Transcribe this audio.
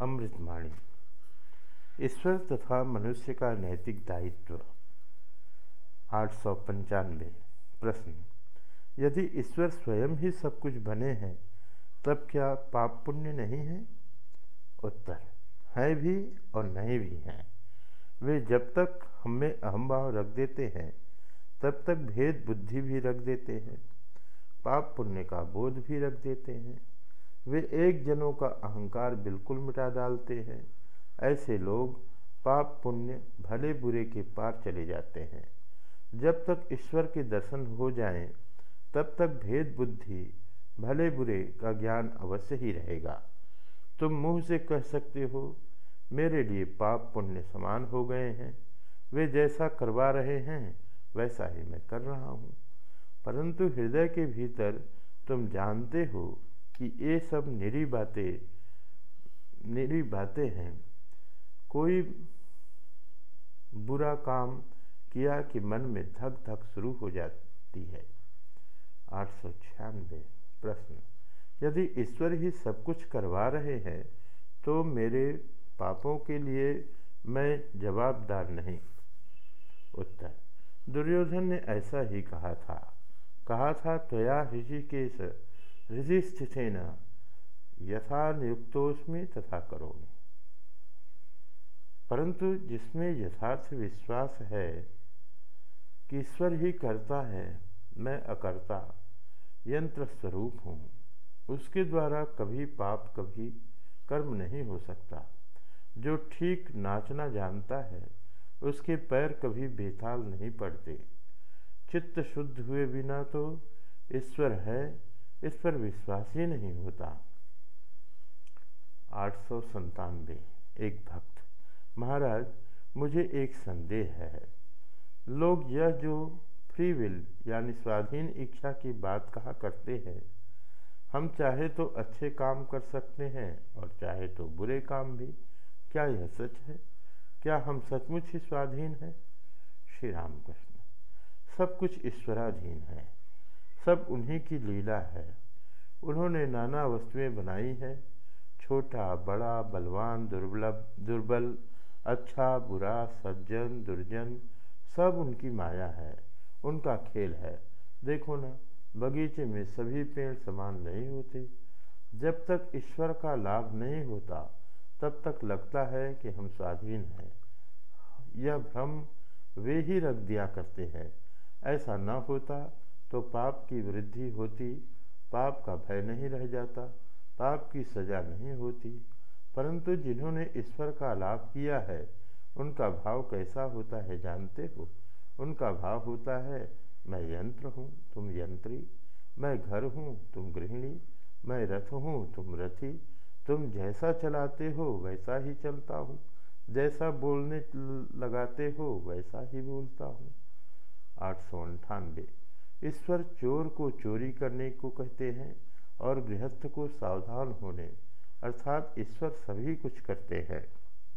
अमृतवाणी ईश्वर तथा मनुष्य का नैतिक दायित्व। आठ सौ पंचानवे। प्रश्न। यदि ईश्वर स्वयं ही सब कुछ बने हैं, तब क्या पाप पुण्य नहीं है? उत्तर। है भी और नहीं भी हैं। वे जब तक हमें अहम भाव रख देते हैं, तब तक भेद बुद्धि भी रख देते हैं। पाप पुण्य का बोध भी रख देते हैं। वे एक जनों का अहंकार बिल्कुल मिटा डालते हैं। ऐसे लोग पाप पुण्य भले बुरे के पार चले जाते हैं। जब तक ईश्वर के दर्शन हो जाएँ, तब तक भेद बुद्धि भले बुरे का ज्ञान अवश्य ही रहेगा। तुम मुँह से कह सकते हो मेरे लिए पाप पुण्य समान हो गए हैं। वे जैसा करवा रहे हैं वैसा ही मैं कर रहा हूँ। परंतु हृदय के भीतर तुम जानते हो कि ये सब निरी बातें निरी बातें हैं। कोई बुरा काम किया कि मन में धक धक शुरू हो जाती है? आठ सौ छियानवे प्रश्न। यदि ईश्वर ही सब कुछ करवा रहे हैं तो मेरे पापों के लिए मैं जवाबदार नहीं। उत्तर। दुर्योधन ने ऐसा ही कहा था। कहा था, त्वया ऋषिकेश ऋषिस्थितेन यथा नियुक्तोस्मि तथा करोमि। परंतु जिसमें यथार्थ विश्वास है कि ईश्वर ही करता है, मैं अकर्ता यंत्र स्वरूप हूँ, उसके द्वारा कभी पाप, कभी कर्म नहीं हो सकता। जो ठीक नाचना जानता है, उसके पैर कभी बेताल नहीं पड़ते। चित्त शुद्ध हुए बिना तो ईश्वर है इस पर विश्वास ही नहीं होता। आठ सौ संतानवे, एक भक्त। महाराज, मुझे एक संदेह है। लोग यह जो फ्री विल, यानी स्वाधीन इच्छा की बात कहा करते हैं, हम चाहे तो अच्छे काम कर सकते हैं और चाहे तो बुरे काम भी। क्या यह सच है? क्या हम सचमुच ही स्वाधीन हैं? श्री राम कृष्ण सब कुछ ईश्वराधीन है। सब उन्हीं की लीला है। उन्होंने नाना वस्तुएँ बनाई हैं। छोटा, बड़ा, बलवान दुर्बल दुर्बल अच्छा बुरा, सज्जन, दुर्जन, सब उनकी माया है। उनका खेल है। देखो ना, बगीचे में सभी पेड़ समान नहीं होते। जब तक ईश्वर का लाभ नहीं होता, तब तक लगता है कि हम स्वाधीन हैं। यह भ्रम वे ही रख दिया करते हैं। ऐसा न होता तो पाप की वृद्धि होती, पाप का भय नहीं रह जाता, पाप की सजा नहीं होती। परंतु जिन्होंने ईश्वर का लाभ किया है, उनका भाव कैसा होता है जानते हो? उनका भाव होता है, मैं यंत्र हूँ, तुम यंत्री, मैं घर हूँ, तुम गृहिणी, मैं रथ हूँ, तुम रथी, तुम जैसा चलाते हो, वैसा ही चलता हूँ, जैसा बोलने लगाते हो, वैसा ही बोलता हूँ। आठ सौ अंठानवे। ईश्वर चोर को चोरी करने को कहते हैं और गृहस्थ को सावधान होने, अर्थात ईश्वर सभी कुछ करते हैं।